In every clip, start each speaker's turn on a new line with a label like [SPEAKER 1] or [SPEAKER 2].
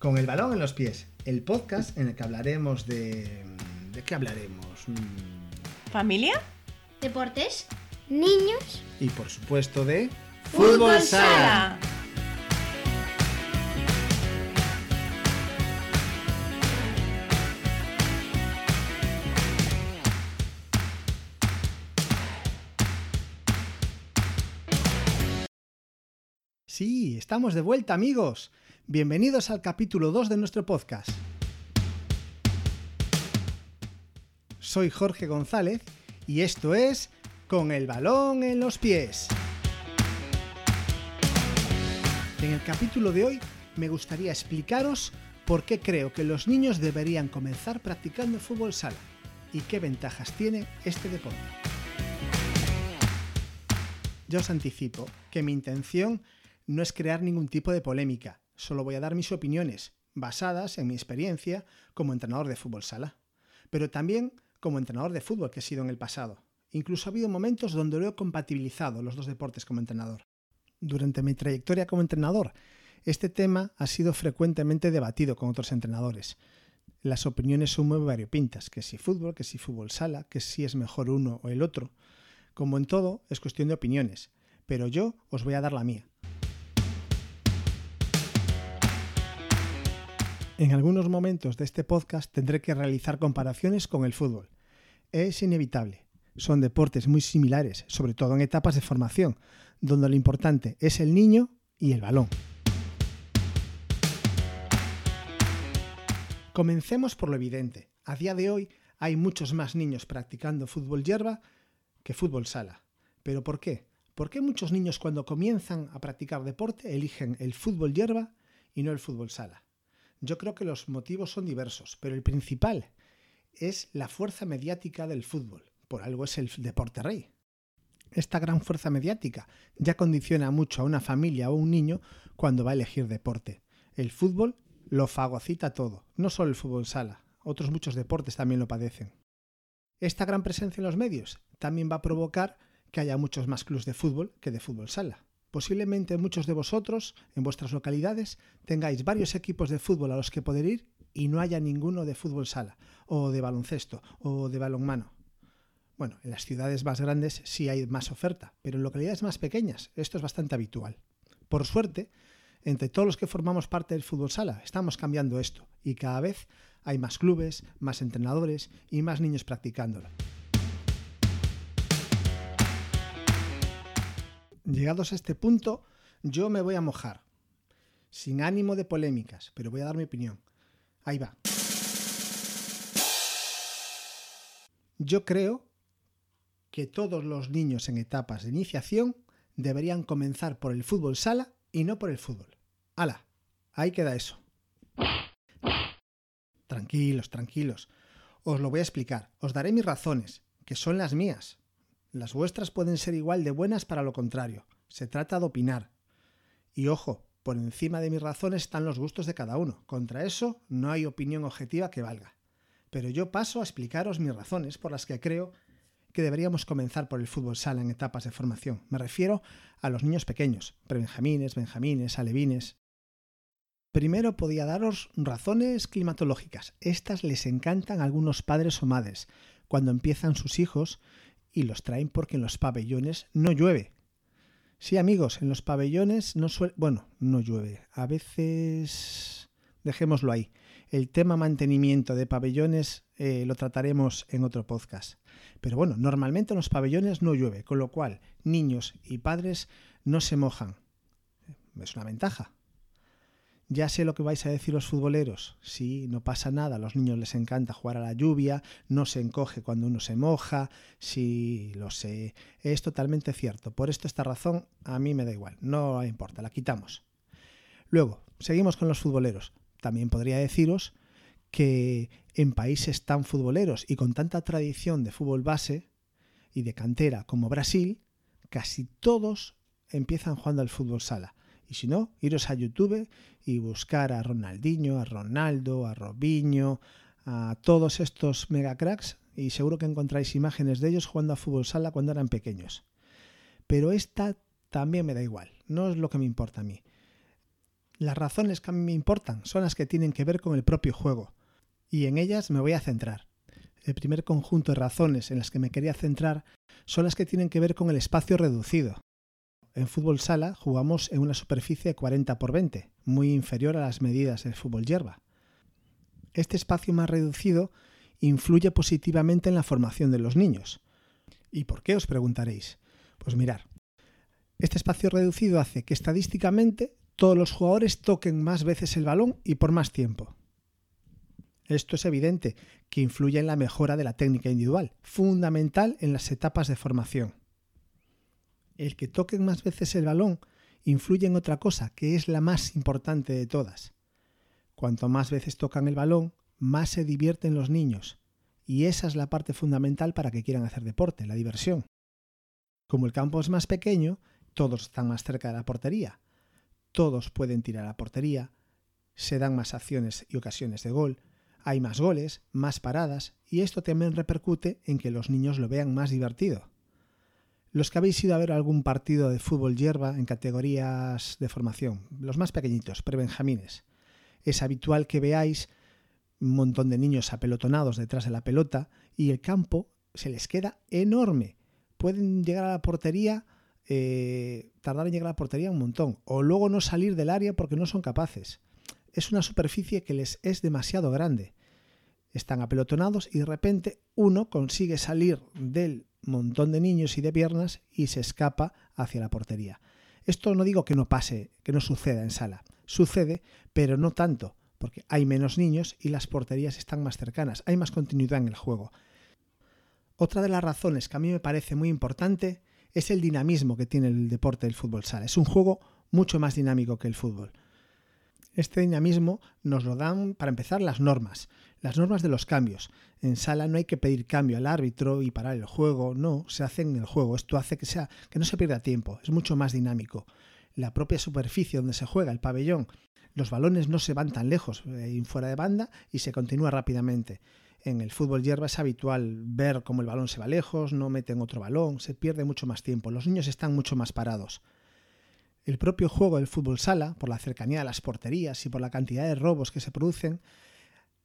[SPEAKER 1] Con el balón en los pies, el podcast en el que hablaremos de... ¿De qué hablaremos? Mm,
[SPEAKER 2] ¿Familia?
[SPEAKER 3] Deportes, niños,
[SPEAKER 1] Y por supuesto de...
[SPEAKER 2] ¡Fútbol Sala!
[SPEAKER 1] Sí, estamos de vuelta amigos. Bienvenidos al capítulo 2 de nuestro podcast. Soy Jorge González y esto es Con el balón en los pies. En el capítulo de hoy me gustaría explicaros por qué creo que los niños deberían comenzar practicando fútbol sala y qué ventajas tiene este deporte. Ya os anticipo que mi intención no es crear ningún tipo de polémica, solo voy a dar mis opiniones, basadas en mi experiencia como entrenador de fútbol sala, pero también como entrenador de fútbol que he sido en el pasado. Incluso ha habido momentos donde lo he compatibilizado los dos deportes como entrenador. Durante mi trayectoria como entrenador, este tema ha sido frecuentemente debatido con otros entrenadores. Las opiniones son muy variopintas, que si fútbol, que si fútbol sala, que si es mejor uno o el otro. Como en todo, es cuestión de opiniones, pero yo os voy a dar la mía. En algunos momentos de este podcast tendré que realizar comparaciones con el fútbol. Es inevitable. Son deportes muy similares, sobre todo en etapas de formación, donde lo importante es el niño y el balón. Comencemos por lo evidente. A día de hoy hay muchos más niños practicando fútbol hierba que fútbol sala. ¿Pero por qué? ¿Por qué muchos niños cuando comienzan a practicar deporte eligen el fútbol hierba y no el fútbol sala? Yo creo que los motivos son diversos, pero el principal es la fuerza mediática del fútbol. Por algo es el deporte rey. Esta gran fuerza mediática ya condiciona mucho a una familia o un niño cuando va a elegir deporte. El fútbol lo fagocita todo, no solo el fútbol sala, otros muchos deportes también lo padecen. Esta gran presencia en los medios también va a provocar que haya muchos más clubes de fútbol que de fútbol sala. Posiblemente muchos de vosotros, en vuestras localidades, tengáis varios equipos de fútbol a los que poder ir y no haya ninguno de fútbol sala, o de baloncesto, o de balonmano. Bueno, en las ciudades más grandes sí hay más oferta, pero en localidades más pequeñas esto es bastante habitual. Por suerte, entre todos los que formamos parte del fútbol sala, estamos cambiando esto y cada vez hay más clubes, más entrenadores y más niños practicándolo. Llegados a este punto, yo me voy a mojar. Sin ánimo de polémicas, pero voy a dar mi opinión. Ahí va. Yo creo que todos los niños en etapas de iniciación deberían comenzar por el fútbol sala y no por el fútbol. ¡Hala! Ahí queda eso. Tranquilos, tranquilos. Os lo voy a explicar. Os daré mis razones, que son las mías. Las vuestras pueden ser igual de buenas para lo contrario. Se trata de opinar. Y ojo, por encima de mis razones están los gustos de cada uno. Contra eso no hay opinión objetiva que valga. Pero yo paso a explicaros mis razones por las que creo que deberíamos comenzar por el fútbol sala en etapas de formación. Me refiero a los niños pequeños, prebenjamines, benjamines, alevines. Primero podía daros razones climatológicas. Estas les encantan a algunos padres o madres cuando empiezan sus hijos y los traen porque en los pabellones no llueve. Sí, amigos, en los pabellones no suele... Bueno, no llueve. A veces... Dejémoslo ahí. El tema mantenimiento de pabellones eh, lo trataremos en otro podcast. Pero bueno, normalmente en los pabellones no llueve, con lo cual niños y padres no se mojan. Es una ventaja. Ya sé lo que vais a decir los futboleros. Sí, no pasa nada, a los niños les encanta jugar a la lluvia, no se encoge cuando uno se moja. Sí, lo sé. Es totalmente cierto. Por esto, esta razón, a mí me da igual. No importa, la quitamos. Luego, seguimos con los futboleros. También podría deciros que en países tan futboleros y con tanta tradición de fútbol base y de cantera como Brasil, casi todos empiezan jugando al fútbol sala. Y si no, iros a YouTube y buscar a Ronaldinho, a Ronaldo, a Robinho, a todos estos mega cracks y seguro que encontráis imágenes de ellos jugando a fútbol sala cuando eran pequeños. Pero esta también me da igual, no es lo que me importa a mí. Las razones que a mí me importan son las que tienen que ver con el propio juego, y en ellas me voy a centrar. El primer conjunto de razones en las que me quería centrar son las que tienen que ver con el espacio reducido. En fútbol sala jugamos en una superficie de 40 por 20, muy inferior a las medidas del fútbol hierba. Este espacio más reducido influye positivamente en la formación de los niños. ¿Y por qué os preguntaréis? Pues mirar, este espacio reducido hace que estadísticamente todos los jugadores toquen más veces el balón y por más tiempo. Esto es evidente que influye en la mejora de la técnica individual, fundamental en las etapas de formación. El que toquen más veces el balón influye en otra cosa, que es la más importante de todas. Cuanto más veces tocan el balón, más se divierten los niños. Y esa es la parte fundamental para que quieran hacer deporte, la diversión. Como el campo es más pequeño, todos están más cerca de la portería. Todos pueden tirar a la portería, se dan más acciones y ocasiones de gol, hay más goles, más paradas, y esto también repercute en que los niños lo vean más divertido. Los que habéis ido a ver algún partido de fútbol hierba en categorías de formación, los más pequeñitos, prebenjamines, es habitual que veáis un montón de niños apelotonados detrás de la pelota y el campo se les queda enorme. Pueden llegar a la portería, eh, tardar en llegar a la portería un montón, o luego no salir del área porque no son capaces es una superficie que les es demasiado grande. Están apelotonados y de repente uno consigue salir del montón de niños y de piernas y se escapa hacia la portería. Esto no digo que no pase, que no suceda en sala. Sucede, pero no tanto, porque hay menos niños y las porterías están más cercanas, hay más continuidad en el juego. Otra de las razones que a mí me parece muy importante es el dinamismo que tiene el deporte del fútbol sala. Es un juego mucho más dinámico que el fútbol. Este dinamismo nos lo dan, para empezar, las normas, las normas de los cambios. En sala no hay que pedir cambio al árbitro y parar el juego, no, se hace en el juego. Esto hace que, sea, que no se pierda tiempo, es mucho más dinámico. La propia superficie donde se juega, el pabellón, los balones no se van tan lejos, eh, fuera de banda, y se continúa rápidamente. En el fútbol hierba es habitual ver cómo el balón se va lejos, no meten otro balón, se pierde mucho más tiempo, los niños están mucho más parados. El propio juego del fútbol sala, por la cercanía de las porterías y por la cantidad de robos que se producen,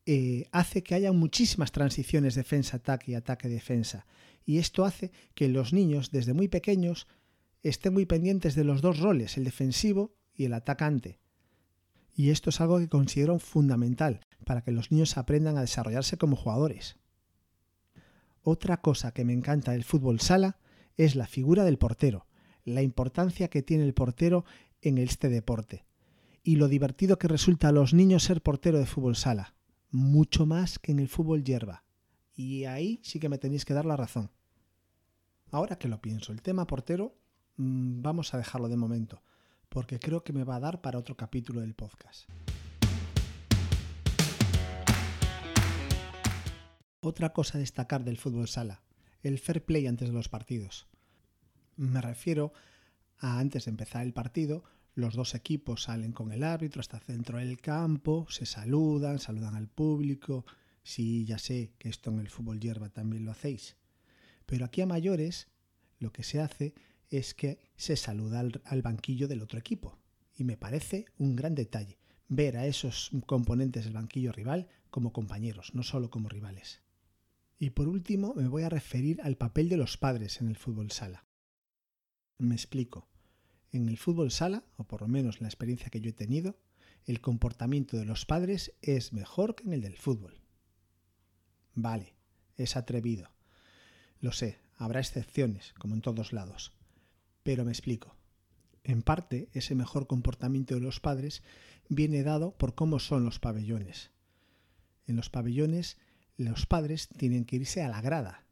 [SPEAKER 1] eh, hace que haya muchísimas transiciones defensa-ataque y ataque-defensa. Y esto hace que los niños, desde muy pequeños, estén muy pendientes de los dos roles, el defensivo y el atacante. Y esto es algo que considero fundamental para que los niños aprendan a desarrollarse como jugadores. Otra cosa que me encanta del fútbol sala es la figura del portero, la importancia que tiene el portero en este deporte y lo divertido que resulta a los niños ser portero de fútbol sala, mucho más que en el fútbol hierba. Y ahí sí que me tenéis que dar la razón. Ahora que lo pienso, el tema portero mm, vamos a dejarlo de momento, porque creo que me va a dar para otro capítulo del podcast. Otra cosa a destacar del fútbol sala, el fair play antes de los partidos. Me refiero a antes de empezar el partido, los dos equipos salen con el árbitro hasta el centro del campo, se saludan, saludan al público. Sí, ya sé que esto en el fútbol hierba también lo hacéis. Pero aquí a mayores lo que se hace es que se saluda al, al banquillo del otro equipo. Y me parece un gran detalle ver a esos componentes del banquillo rival como compañeros, no solo como rivales. Y por último me voy a referir al papel de los padres en el fútbol sala. Me explico. En el fútbol sala, o por lo menos en la experiencia que yo he tenido, el comportamiento de los padres es mejor que en el del fútbol. Vale, es atrevido. Lo sé, habrá excepciones, como en todos lados. Pero me explico. En parte, ese mejor comportamiento de los padres viene dado por cómo son los pabellones. En los pabellones, los padres tienen que irse a la grada,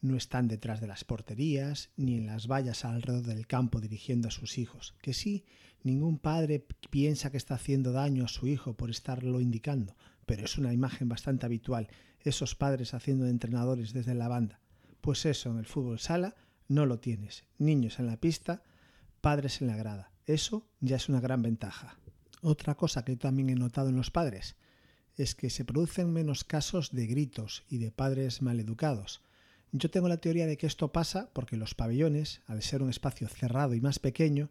[SPEAKER 1] no están detrás de las porterías ni en las vallas alrededor del campo dirigiendo a sus hijos, que sí, ningún padre piensa que está haciendo daño a su hijo por estarlo indicando, pero es una imagen bastante habitual, esos padres haciendo de entrenadores desde la banda. Pues eso en el fútbol sala no lo tienes, niños en la pista, padres en la grada, eso ya es una gran ventaja. Otra cosa que también he notado en los padres es que se producen menos casos de gritos y de padres maleducados, yo tengo la teoría de que esto pasa porque los pabellones, al ser un espacio cerrado y más pequeño,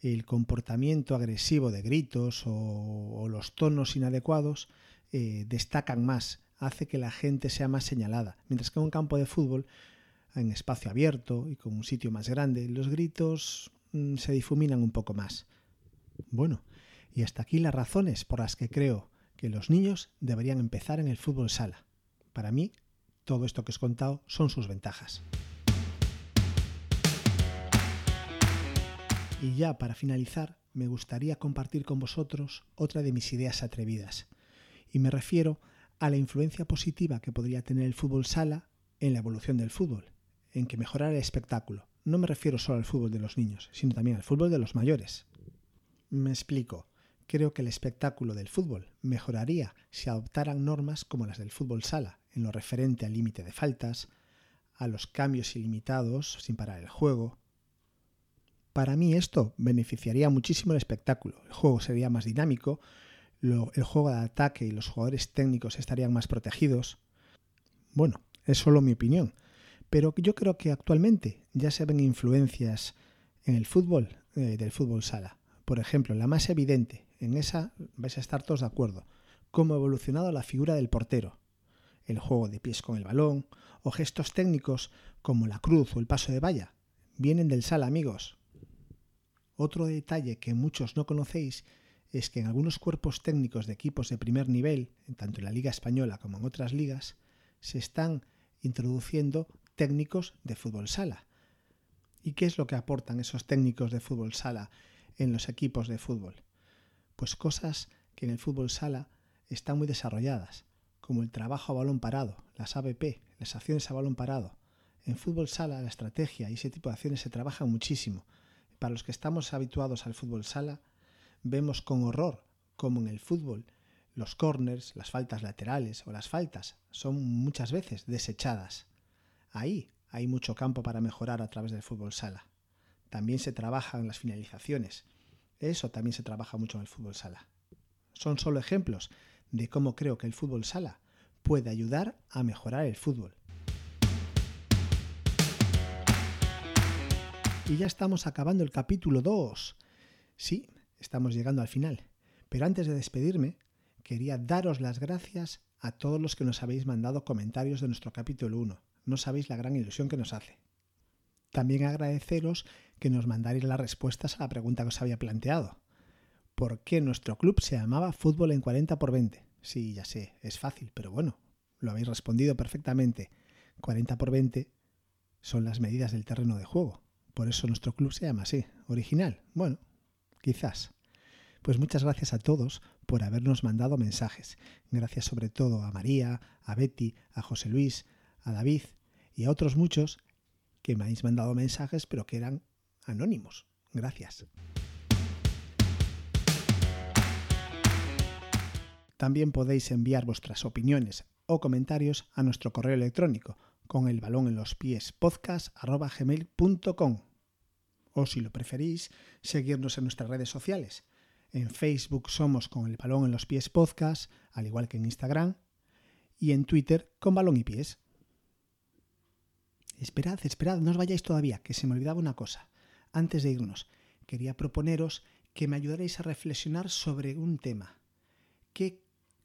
[SPEAKER 1] el comportamiento agresivo de gritos o, los tonos inadecuados eh, destacan más, hace que la gente sea más señalada. Mientras que en un campo de fútbol, en espacio abierto y con un sitio más grande, los gritos mm, se difuminan un poco más. Bueno, y hasta aquí las razones por las que creo que los niños deberían empezar en el fútbol sala. Para mí, todo esto que os he contado son sus ventajas. Y ya para finalizar, me gustaría compartir con vosotros otra de mis ideas atrevidas. Y me refiero a la influencia positiva que podría tener el fútbol sala en la evolución del fútbol, en que mejorara el espectáculo. No me refiero solo al fútbol de los niños, sino también al fútbol de los mayores. Me explico. Creo que el espectáculo del fútbol mejoraría si adoptaran normas como las del fútbol sala, en lo referente al límite de faltas, a los cambios ilimitados sin parar el juego, para mí esto beneficiaría muchísimo el espectáculo. El juego sería más dinámico, el juego de ataque y los jugadores técnicos estarían más protegidos. Bueno, es solo mi opinión, pero yo creo que actualmente ya se ven influencias en el fútbol eh, del fútbol sala. Por ejemplo, la más evidente, en esa vais a estar todos de acuerdo, cómo ha evolucionado la figura del portero, el juego de pies con el balón o gestos técnicos como la cruz o el paso de valla. Vienen del sala, amigos. Otro detalle que muchos no conocéis es que en algunos cuerpos técnicos de equipos de primer nivel, tanto en la Liga Española como en otras ligas, se están introduciendo técnicos de fútbol sala. ¿Y qué es lo que aportan esos técnicos de fútbol sala en los equipos de fútbol? Pues cosas que en el fútbol sala están muy desarrolladas, como el trabajo a balón parado, las ABP, las acciones a balón parado. En fútbol sala la estrategia y ese tipo de acciones se trabajan muchísimo para los que estamos habituados al fútbol sala, vemos con horror como en el fútbol los corners, las faltas laterales o las faltas son muchas veces desechadas. Ahí hay mucho campo para mejorar a través del fútbol sala. También se trabaja en las finalizaciones. Eso también se trabaja mucho en el fútbol sala. Son solo ejemplos de cómo creo que el fútbol sala puede ayudar a mejorar el fútbol. Y ya estamos acabando el capítulo 2. Sí, estamos llegando al final. Pero antes de despedirme, quería daros las gracias a todos los que nos habéis mandado comentarios de nuestro capítulo 1. No sabéis la gran ilusión que nos hace. También agradeceros que nos mandaréis las respuestas a la pregunta que os había planteado. ¿Por qué nuestro club se llamaba Fútbol en 40 por 20? Sí, ya sé, es fácil, pero bueno, lo habéis respondido perfectamente. 40 por 20 son las medidas del terreno de juego. Por eso nuestro club se llama así. Original. Bueno, quizás. Pues muchas gracias a todos por habernos mandado mensajes. Gracias sobre todo a María, a Betty, a José Luis, a David y a otros muchos que me habéis mandado mensajes pero que eran anónimos. Gracias. También podéis enviar vuestras opiniones o comentarios a nuestro correo electrónico con el balón en los pies podcast.gmail.com o si lo preferís, seguirnos en nuestras redes sociales. En Facebook somos con el balón en los pies podcast, al igual que en Instagram, y en Twitter con balón y pies. Esperad, esperad, no os vayáis todavía, que se me olvidaba una cosa. Antes de irnos, quería proponeros que me ayudaréis a reflexionar sobre un tema. ¿Qué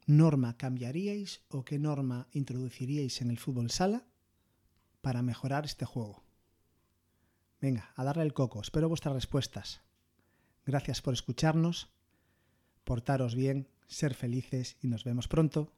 [SPEAKER 1] norma cambiaríais o qué norma introduciríais en el fútbol sala para mejorar este juego? Venga, a darle el coco. Espero vuestras respuestas. Gracias por escucharnos. Portaros bien, ser felices y nos vemos pronto.